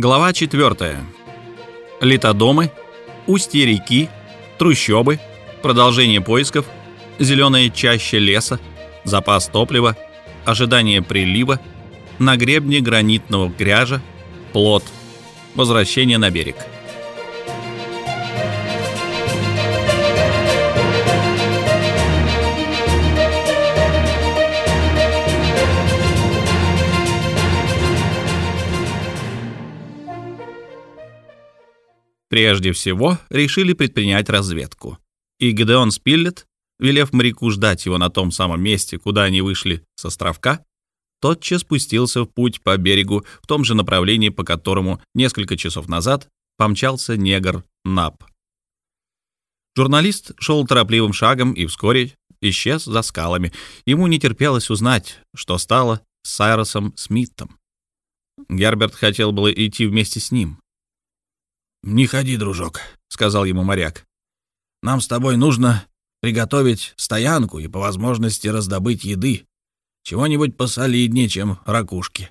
Глава 4. Литодомы, устье реки, трущобы, продолжение поисков, зеленая чаща леса, запас топлива, ожидание прилива, на гребне гранитного гряжа, плот, возвращение на берег. Прежде всего, решили предпринять разведку. И Гедеон Спиллет, велев моряку ждать его на том самом месте, куда они вышли с островка, тотчас спустился в путь по берегу в том же направлении, по которому несколько часов назад помчался негр Нап. Журналист шел торопливым шагом и вскоре исчез за скалами. Ему не терпелось узнать, что стало с Сайросом Смитом. Герберт хотел было идти вместе с ним, «Не ходи, дружок», — сказал ему моряк. «Нам с тобой нужно приготовить стоянку и по возможности раздобыть еды, чего-нибудь посолиднее, чем ракушки.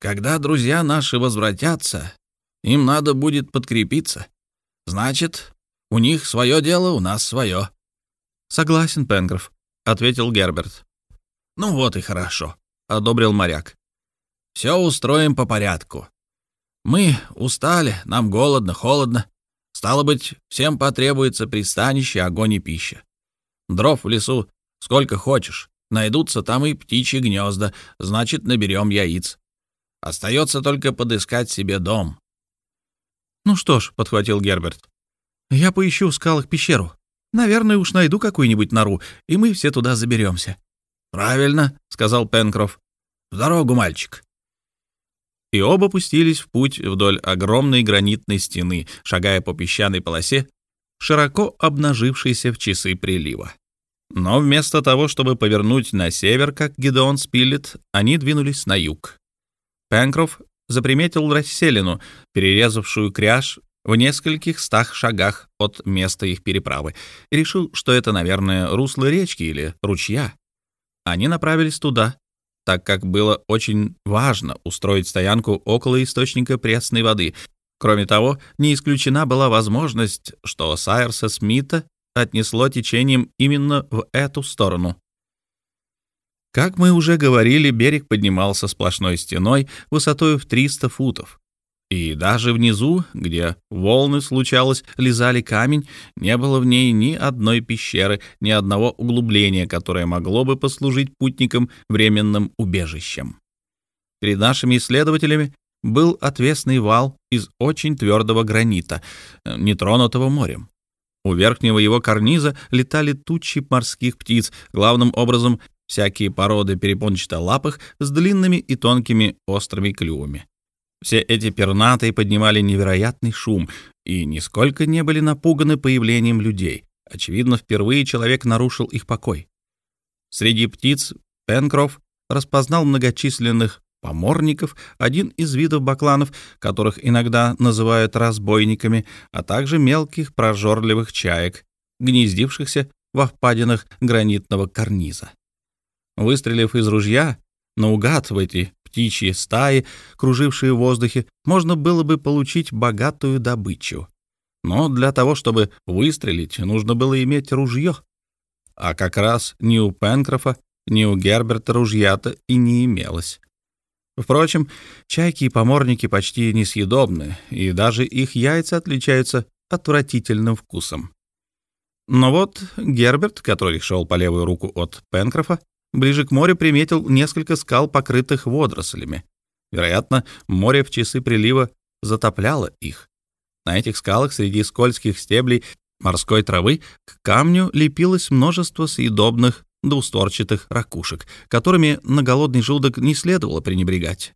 Когда друзья наши возвратятся, им надо будет подкрепиться. Значит, у них свое дело, у нас свое». «Согласен, Пенгров», — ответил Герберт. «Ну вот и хорошо», — одобрил моряк. «Все устроим по порядку. Мы устали, нам голодно, холодно. Стало быть, всем потребуется пристанище, огонь и пища. Дров в лесу сколько хочешь. Найдутся там и птичьи гнезда, значит, наберем яиц. Остается только подыскать себе дом. «Ну что ж», — подхватил Герберт, — «я поищу в скалах пещеру. Наверное, уж найду какую-нибудь нору, и мы все туда заберемся». «Правильно», — сказал Пенкроф. «В дорогу, мальчик» и оба пустились в путь вдоль огромной гранитной стены, шагая по песчаной полосе, широко обнажившейся в часы прилива. Но вместо того, чтобы повернуть на север, как Гидеон Спилет, они двинулись на юг. Пенкроф заприметил расселину, перерезавшую кряж в нескольких стах шагах от места их переправы, и решил, что это, наверное, русло речки или ручья. Они направились туда, так как было очень важно устроить стоянку около источника пресной воды. Кроме того, не исключена была возможность, что Сайерса Смита отнесло течением именно в эту сторону. Как мы уже говорили, берег поднимался сплошной стеной высотой в 300 футов. И даже внизу, где волны, случалось, лизали камень, не было в ней ни одной пещеры, ни одного углубления, которое могло бы послужить путникам временным убежищем. Перед нашими исследователями был отвесный вал из очень твердого гранита, нетронутого морем. У верхнего его карниза летали тучи морских птиц, главным образом всякие породы перепончатолапых с длинными и тонкими острыми клювами. Все эти пернатые поднимали невероятный шум и нисколько не были напуганы появлением людей. Очевидно, впервые человек нарушил их покой. Среди птиц Пенкроф распознал многочисленных поморников, один из видов бакланов, которых иногда называют разбойниками, а также мелких прожорливых чаек, гнездившихся во впадинах гранитного карниза. Выстрелив из ружья, наугад в эти птичьи стаи, кружившие в воздухе, можно было бы получить богатую добычу. Но для того, чтобы выстрелить, нужно было иметь ружье. А как раз ни у Пенкрофа, ни у Герберта ружья-то и не имелось. Впрочем, чайки и поморники почти несъедобны, и даже их яйца отличаются отвратительным вкусом. Но вот Герберт, который шел по левую руку от Пенкрофа, ближе к морю приметил несколько скал, покрытых водорослями. Вероятно, море в часы прилива затопляло их. На этих скалах среди скользких стеблей морской травы к камню лепилось множество съедобных двусторчатых ракушек, которыми на голодный желудок не следовало пренебрегать.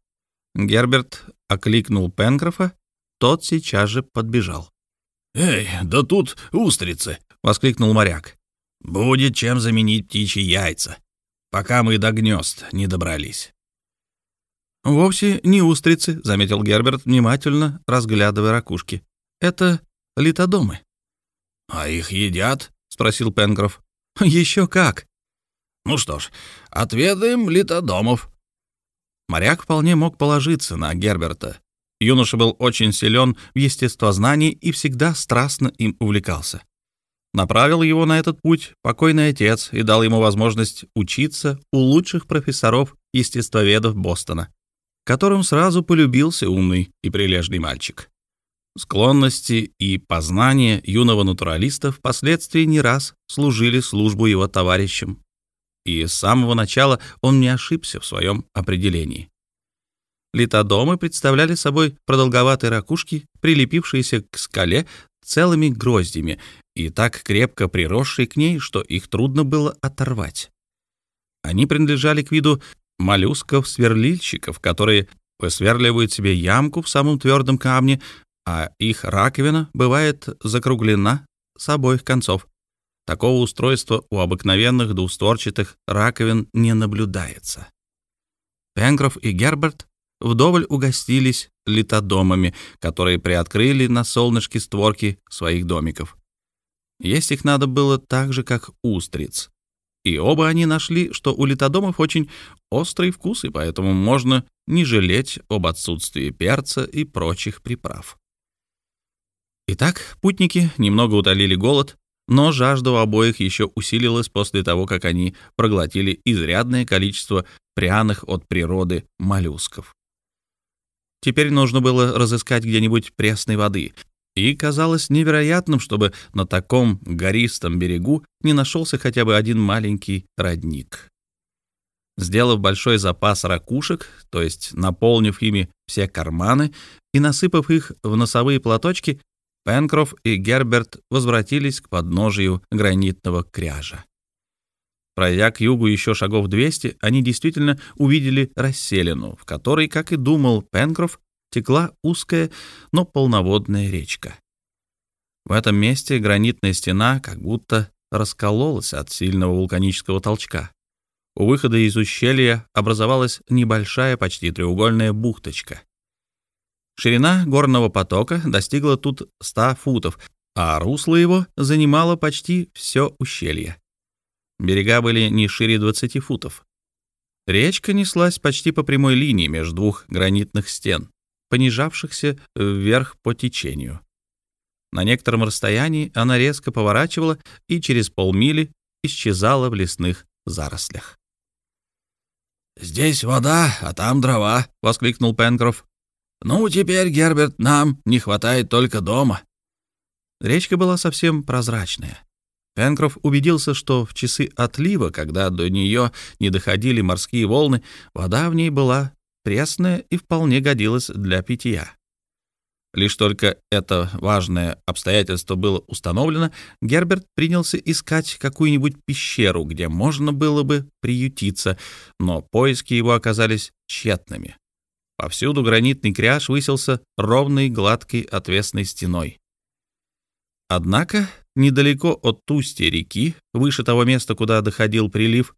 Герберт окликнул Пенкрофа, тот сейчас же подбежал. «Эй, да тут устрицы!» — воскликнул моряк. «Будет чем заменить птичьи яйца пока мы до гнезд не добрались. «Вовсе не устрицы», — заметил Герберт, внимательно разглядывая ракушки. «Это литодомы». «А их едят?» — спросил Пенкроф. «Еще как!» «Ну что ж, отведаем литодомов». Моряк вполне мог положиться на Герберта. Юноша был очень силен в естествознании и всегда страстно им увлекался. Направил его на этот путь покойный отец и дал ему возможность учиться у лучших профессоров естествоведов Бостона, которым сразу полюбился умный и прилежный мальчик. Склонности и познания юного натуралиста впоследствии не раз служили службу его товарищам, и с самого начала он не ошибся в своем определении. Литодомы представляли собой продолговатые ракушки, прилепившиеся к скале целыми гроздями и так крепко приросшие к ней, что их трудно было оторвать. Они принадлежали к виду моллюсков-сверлильщиков, которые высверливают себе ямку в самом твердом камне, а их раковина бывает закруглена с обоих концов. Такого устройства у обыкновенных двустворчатых раковин не наблюдается. Пенкроф и Герберт вдоволь угостились литодомами, которые приоткрыли на солнышке створки своих домиков. Есть их надо было так же, как устриц. И оба они нашли, что у литодомов очень острый вкус, и поэтому можно не жалеть об отсутствии перца и прочих приправ. Итак, путники немного утолили голод, но жажда у обоих еще усилилась после того, как они проглотили изрядное количество пряных от природы моллюсков. Теперь нужно было разыскать где-нибудь пресной воды, и казалось невероятным, чтобы на таком гористом берегу не нашелся хотя бы один маленький родник. Сделав большой запас ракушек, то есть наполнив ими все карманы и насыпав их в носовые платочки, Пенкроф и Герберт возвратились к подножию гранитного кряжа. Пройдя к югу еще шагов 200, они действительно увидели расселину, в которой, как и думал Пенкроф, текла узкая, но полноводная речка. В этом месте гранитная стена как будто раскололась от сильного вулканического толчка. У выхода из ущелья образовалась небольшая, почти треугольная бухточка. Ширина горного потока достигла тут 100 футов, а русло его занимало почти все ущелье. Берега были не шире 20 футов. Речка неслась почти по прямой линии между двух гранитных стен, понижавшихся вверх по течению. На некотором расстоянии она резко поворачивала и через полмили исчезала в лесных зарослях. «Здесь вода, а там дрова», — воскликнул Пенкроф. «Ну, теперь, Герберт, нам не хватает только дома». Речка была совсем прозрачная. Пенкроф убедился, что в часы отлива, когда до нее не доходили морские волны, вода в ней была пресная и вполне годилась для питья. Лишь только это важное обстоятельство было установлено, Герберт принялся искать какую-нибудь пещеру, где можно было бы приютиться, но поиски его оказались тщетными. Повсюду гранитный кряж высился ровной, гладкой, отвесной стеной. Однако недалеко от устья реки, выше того места, куда доходил прилив,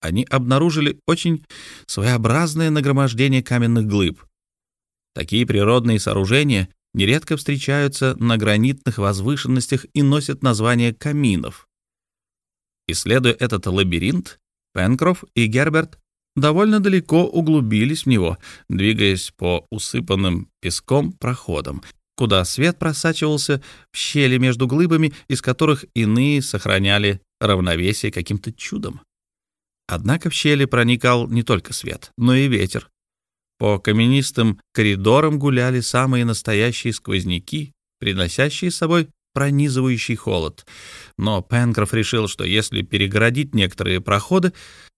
они обнаружили очень своеобразное нагромождение каменных глыб. Такие природные сооружения нередко встречаются на гранитных возвышенностях и носят название каминов. Исследуя этот лабиринт, Пенкроф и Герберт довольно далеко углубились в него, двигаясь по усыпанным песком проходам, куда свет просачивался в щели между глыбами, из которых иные сохраняли равновесие каким-то чудом. Однако в щели проникал не только свет, но и ветер. По каменистым коридорам гуляли самые настоящие сквозняки, приносящие с собой пронизывающий холод. Но Пенкроф решил, что если перегородить некоторые проходы,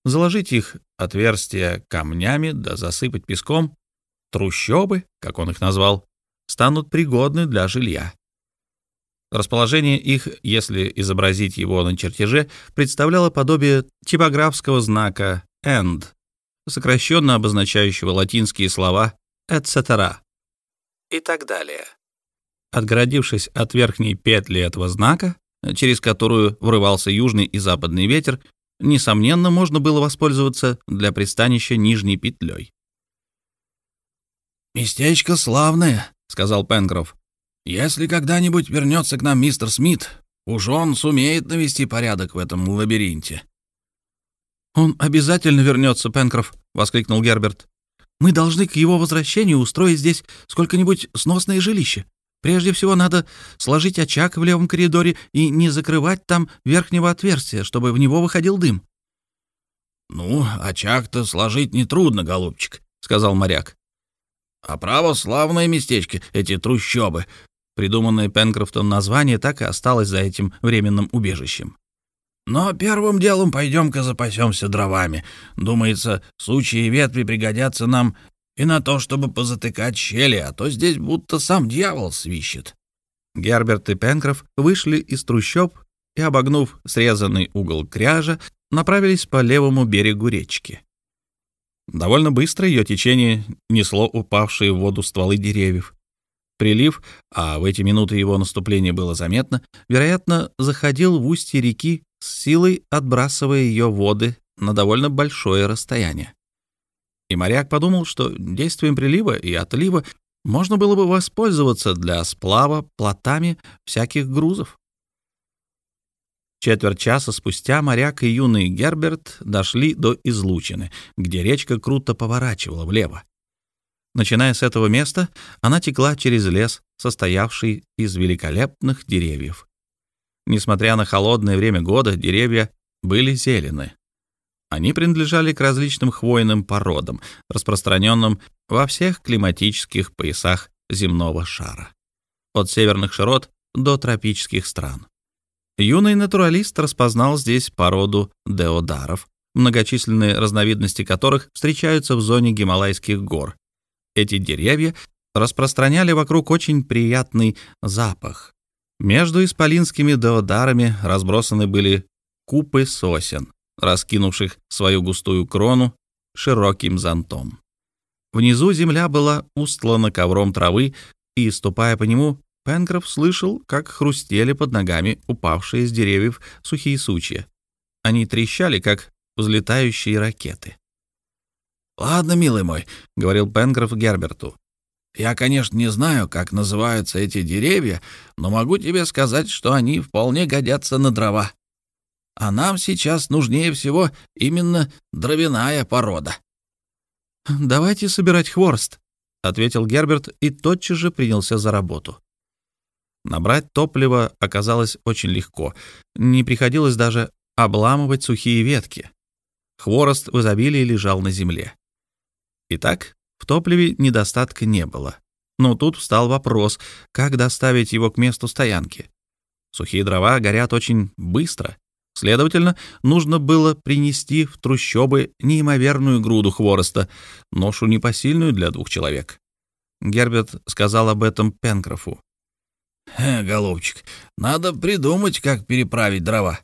заложить их отверстия камнями да засыпать песком, трущобы, как он их назвал, станут пригодны для жилья. Расположение их, если изобразить его на чертеже, представляло подобие типографского знака «end», сокращенно обозначающего латинские слова «etc» и так далее. Отгородившись от верхней петли этого знака, через которую врывался южный и западный ветер, несомненно, можно было воспользоваться для пристанища нижней петлей. «Местечко славное», — сказал Пенкроф. «Если когда-нибудь вернется к нам мистер Смит, уж он сумеет навести порядок в этом лабиринте». «Он обязательно вернется, Пенкроф», — воскликнул Герберт. Мы должны к его возвращению устроить здесь сколько-нибудь сносное жилище. Прежде всего надо сложить очаг в левом коридоре и не закрывать там верхнего отверстия, чтобы в него выходил дым». «Ну, очаг-то сложить нетрудно, голубчик», — сказал моряк. «А право славное местечко, эти трущобы». Придуманное Пенкрофтом название так и осталось за этим временным убежищем. «Но первым делом пойдем-ка запасемся дровами. Думается, сучьи ветви пригодятся нам и на то, чтобы позатыкать щели, а то здесь будто сам дьявол свищет». Герберт и Пенкроф вышли из трущоб и, обогнув срезанный угол кряжа, направились по левому берегу речки. Довольно быстро ее течение несло упавшие в воду стволы деревьев. Прилив, а в эти минуты его наступление было заметно, вероятно, заходил в устье реки с силой, отбрасывая ее воды на довольно большое расстояние. И моряк подумал, что действием прилива и отлива можно было бы воспользоваться для сплава плотами всяких грузов. Четверть часа спустя моряк и юный Герберт дошли до излучины, где речка круто поворачивала влево. Начиная с этого места, она текла через лес, состоявший из великолепных деревьев. Несмотря на холодное время года, деревья были зелены. Они принадлежали к различным хвойным породам, распространенным во всех климатических поясах земного шара, от северных широт до тропических стран. Юный натуралист распознал здесь породу деодаров, многочисленные разновидности которых встречаются в зоне Гималайских гор. Эти деревья распространяли вокруг очень приятный запах. Между исполинскими деодарами разбросаны были купы сосен, раскинувших свою густую крону широким зонтом. Внизу земля была устлана ковром травы, и, ступая по нему, Пенкроф слышал, как хрустели под ногами упавшие с деревьев сухие сучья. Они трещали, как взлетающие ракеты. «Ладно, милый мой», — говорил Пенкроф Герберту. «Я, конечно, не знаю, как называются эти деревья, но могу тебе сказать, что они вполне годятся на дрова. А нам сейчас нужнее всего именно дровяная порода. «Давайте собирать хворост», — ответил Герберт и тотчас же принялся за работу. Набрать топливо оказалось очень легко. Не приходилось даже обламывать сухие ветки. Хворост в изобилии лежал на земле. Итак, в топливе недостатка не было. Но тут встал вопрос, как доставить его к месту стоянки. Сухие дрова горят очень быстро, Следовательно, нужно было принести в трущобы неимоверную груду хвороста, ношу непосильную для двух человек. Герберт сказал об этом Пенкрофу. «Э, голубчик, надо придумать, как переправить дрова.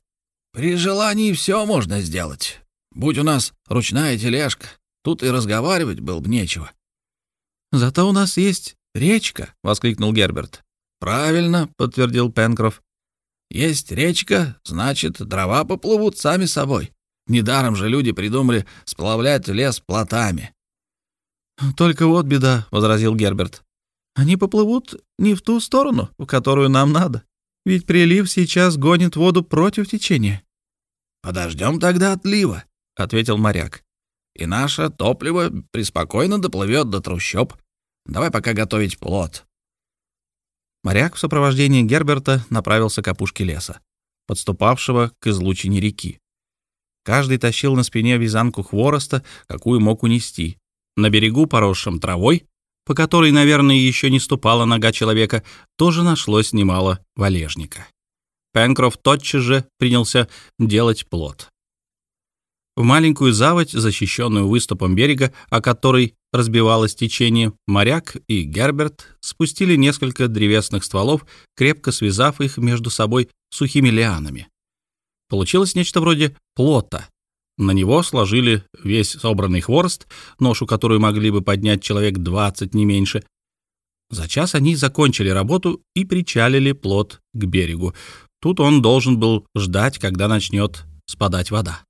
При желании все можно сделать. Будь у нас ручная тележка, тут и разговаривать было бы нечего». «Зато у нас есть речка», — воскликнул Герберт. «Правильно», — подтвердил Пенкроф. Есть речка, значит, дрова поплывут сами собой. Недаром же люди придумали сплавлять лес плотами. «Только вот беда», — возразил Герберт. «Они поплывут не в ту сторону, в которую нам надо. Ведь прилив сейчас гонит воду против течения». «Подождем тогда отлива», — ответил моряк. «И наше топливо преспокойно доплывет до трущоб. Давай пока готовить плот. Моряк в сопровождении Герберта направился к опушке леса, подступавшего к излучине реки. Каждый тащил на спине вязанку хвороста, какую мог унести. На берегу, поросшем травой, по которой, наверное, еще не ступала нога человека, тоже нашлось немало валежника. Пенкроф тотчас же принялся делать плод. В маленькую заводь, защищенную выступом берега, о которой разбивалось течение, моряк и Герберт спустили несколько древесных стволов, крепко связав их между собой сухими лианами. Получилось нечто вроде плота. На него сложили весь собранный хворост, ношу которую могли бы поднять человек 20, не меньше. За час они закончили работу и причалили плот к берегу. Тут он должен был ждать, когда начнет спадать вода.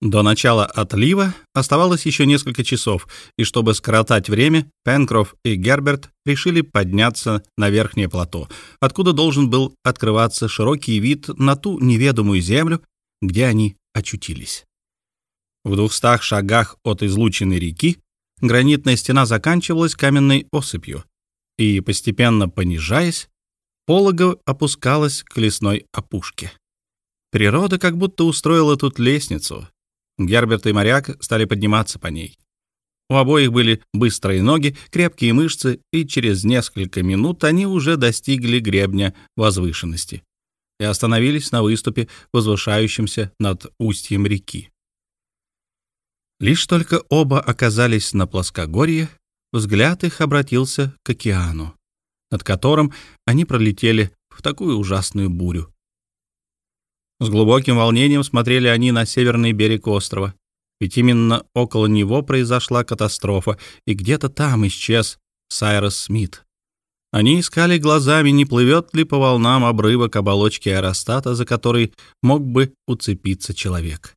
До начала отлива оставалось еще несколько часов, и чтобы скоротать время, Пенкроф и Герберт решили подняться на верхнее плато, откуда должен был открываться широкий вид на ту неведомую землю, где они очутились. В двухстах шагах от излученной реки гранитная стена заканчивалась каменной осыпью, и, постепенно понижаясь, полога опускалась к лесной опушке. Природа как будто устроила тут лестницу. Герберт и моряк стали подниматься по ней. У обоих были быстрые ноги, крепкие мышцы, и через несколько минут они уже достигли гребня возвышенности и остановились на выступе, возвышающемся над устьем реки. Лишь только оба оказались на плоскогорье, взгляд их обратился к океану, над которым они пролетели в такую ужасную бурю. С глубоким волнением смотрели они на северный берег острова, ведь именно около него произошла катастрофа, и где-то там исчез Сайрос Смит. Они искали глазами, не плывет ли по волнам обрывок оболочки аэростата, за который мог бы уцепиться человек.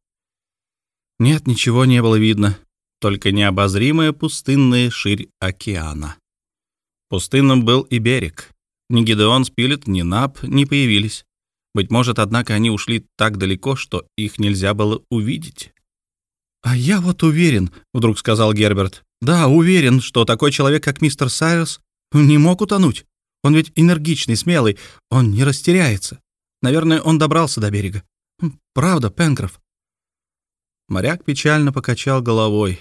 Нет, ничего не было видно, только необозримая пустынная ширь океана. Пустынным был и берег. Ни Гидеон Спилет, ни Нап не появились. Быть может, однако, они ушли так далеко, что их нельзя было увидеть. «А я вот уверен», — вдруг сказал Герберт. «Да, уверен, что такой человек, как мистер Сайрус, не мог утонуть. Он ведь энергичный, смелый, он не растеряется. Наверное, он добрался до берега. Правда, Пенкроф?» Моряк печально покачал головой.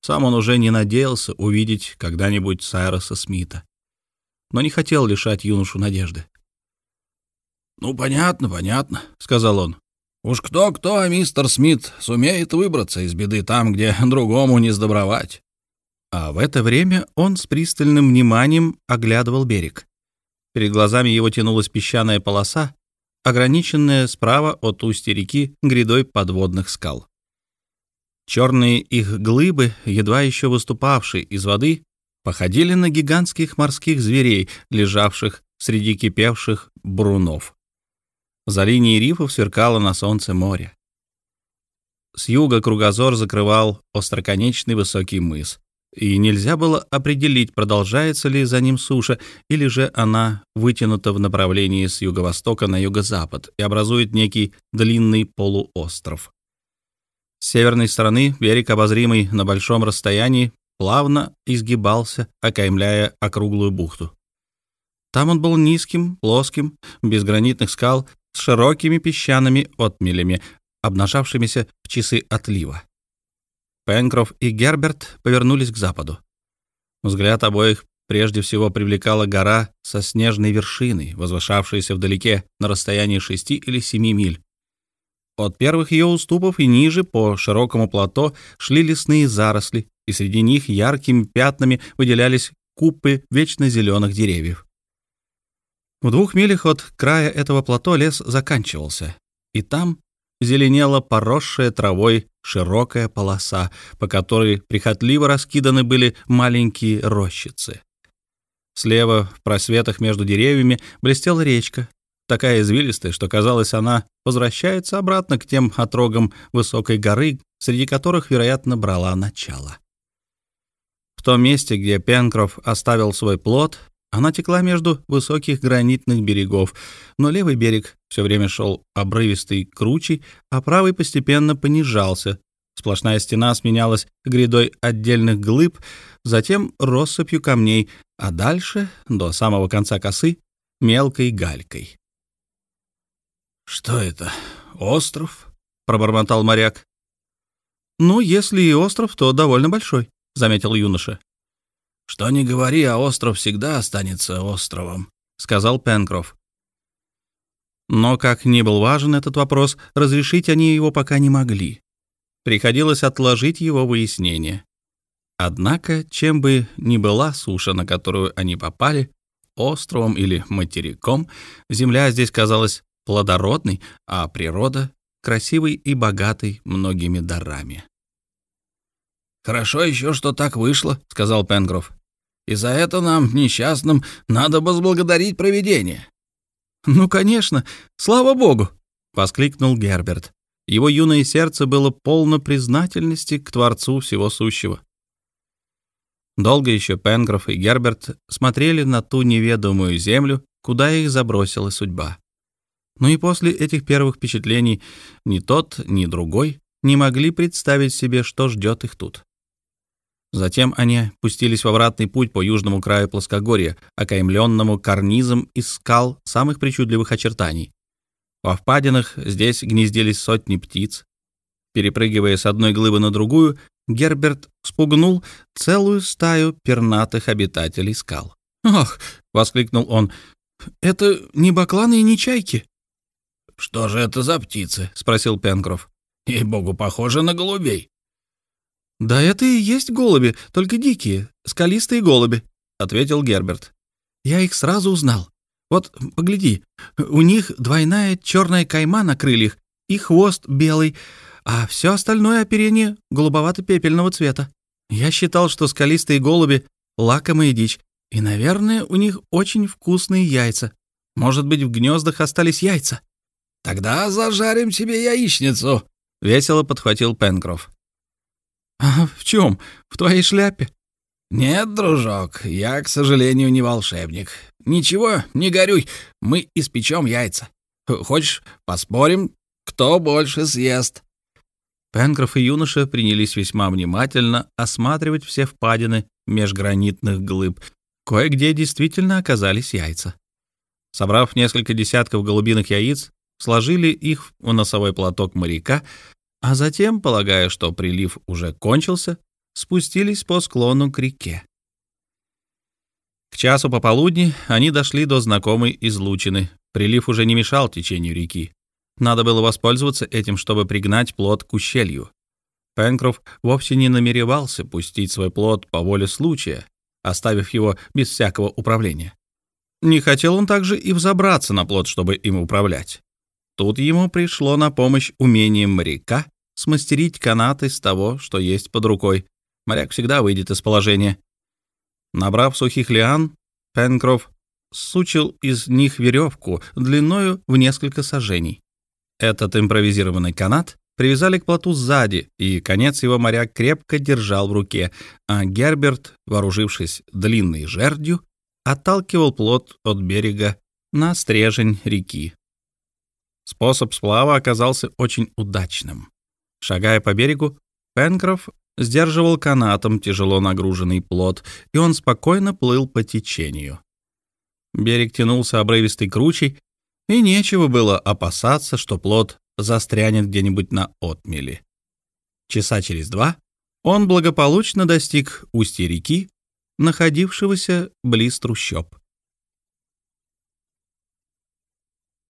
Сам он уже не надеялся увидеть когда-нибудь Сайроса Смита, но не хотел лишать юношу надежды. «Ну, понятно, понятно», — сказал он. «Уж кто-кто, а мистер Смит сумеет выбраться из беды там, где другому не сдобровать». А в это время он с пристальным вниманием оглядывал берег. Перед глазами его тянулась песчаная полоса, ограниченная справа от устья реки грядой подводных скал. Черные их глыбы, едва еще выступавшие из воды, походили на гигантских морских зверей, лежавших среди кипевших брунов. За линией рифов сверкало на солнце море. С юга кругозор закрывал остроконечный высокий мыс, и нельзя было определить, продолжается ли за ним суша, или же она вытянута в направлении с юго-востока на юго-запад и образует некий длинный полуостров. С северной стороны берег, обозримый на большом расстоянии, плавно изгибался, окаймляя округлую бухту. Там он был низким, плоским, без гранитных скал с широкими песчаными отмелями, обнажавшимися в часы отлива. Пенкроф и Герберт повернулись к западу. Взгляд обоих прежде всего привлекала гора со снежной вершиной, возвышавшаяся вдалеке на расстоянии шести или семи миль. От первых ее уступов и ниже по широкому плато шли лесные заросли, и среди них яркими пятнами выделялись купы вечно зеленых деревьев. В двух милях от края этого плато лес заканчивался, и там зеленела поросшая травой широкая полоса, по которой прихотливо раскиданы были маленькие рощицы. Слева, в просветах между деревьями, блестела речка, такая извилистая, что, казалось, она возвращается обратно к тем отрогам высокой горы, среди которых, вероятно, брала начало. В том месте, где Пенкроф оставил свой плод, она текла между высоких гранитных берегов, но левый берег все время шел обрывистый кручей, а правый постепенно понижался. Сплошная стена сменялась грядой отдельных глыб, затем россыпью камней, а дальше, до самого конца косы, мелкой галькой. «Что это, остров?» — пробормотал моряк. «Ну, если и остров, то довольно большой», — заметил юноша. «Что ни говори, а остров всегда останется островом», — сказал Пенкроф. Но, как ни был важен этот вопрос, разрешить они его пока не могли. Приходилось отложить его выяснение. Однако, чем бы ни была суша, на которую они попали, островом или материком, земля здесь казалась плодородной, а природа — красивой и богатой многими дарами. «Хорошо еще, что так вышло», — сказал Пенгров. «И за это нам, несчастным, надо возблагодарить провидение». «Ну, конечно, слава богу!» — воскликнул Герберт. Его юное сердце было полно признательности к Творцу Всего Сущего. Долго еще Пенгров и Герберт смотрели на ту неведомую землю, куда их забросила судьба. Но и после этих первых впечатлений ни тот, ни другой не могли представить себе, что ждет их тут. Затем они пустились в обратный путь по южному краю плоскогорья, окаймленному карнизом из скал самых причудливых очертаний. Во впадинах здесь гнездились сотни птиц. Перепрыгивая с одной глыбы на другую, Герберт спугнул целую стаю пернатых обитателей скал. «Ах!» — воскликнул он. «Это не бакланы и не чайки?» «Что же это за птицы?» — спросил Пенкроф. «Ей-богу, похоже на голубей». «Да это и есть голуби, только дикие, скалистые голуби», — ответил Герберт. «Я их сразу узнал. Вот, погляди, у них двойная черная кайма на крыльях и хвост белый, а все остальное оперение голубовато-пепельного цвета. Я считал, что скалистые голуби — лакомая дичь, и, наверное, у них очень вкусные яйца. Может быть, в гнездах остались яйца?» «Тогда зажарим тебе яичницу», — весело подхватил Пенкроф. «А в чем? В твоей шляпе?» «Нет, дружок, я, к сожалению, не волшебник. Ничего, не горюй, мы испечем яйца. Хочешь, поспорим, кто больше съест?» Пенкроф и юноша принялись весьма внимательно осматривать все впадины межгранитных глыб. Кое-где действительно оказались яйца. Собрав несколько десятков голубиных яиц, сложили их в носовой платок моряка, а затем, полагая, что прилив уже кончился, спустились по склону к реке. К часу пополудни они дошли до знакомой излучины. Прилив уже не мешал течению реки. Надо было воспользоваться этим, чтобы пригнать плод к ущелью. Пенкроф вовсе не намеревался пустить свой плод по воле случая, оставив его без всякого управления. Не хотел он также и взобраться на плод, чтобы им управлять. Тут ему пришло на помощь умение моряка смастерить канат из того, что есть под рукой. Моряк всегда выйдет из положения. Набрав сухих лиан, Пенкроф сучил из них веревку длиною в несколько сажений. Этот импровизированный канат привязали к плоту сзади, и конец его моряк крепко держал в руке, а Герберт, вооружившись длинной жердью, отталкивал плот от берега на стрежень реки. Способ сплава оказался очень удачным. Шагая по берегу, Пенкроф сдерживал канатом тяжело нагруженный плот, и он спокойно плыл по течению. Берег тянулся обрывистой кручей, и нечего было опасаться, что плот застрянет где-нибудь на отмели. Часа через два он благополучно достиг устья реки, находившегося близ трущоб.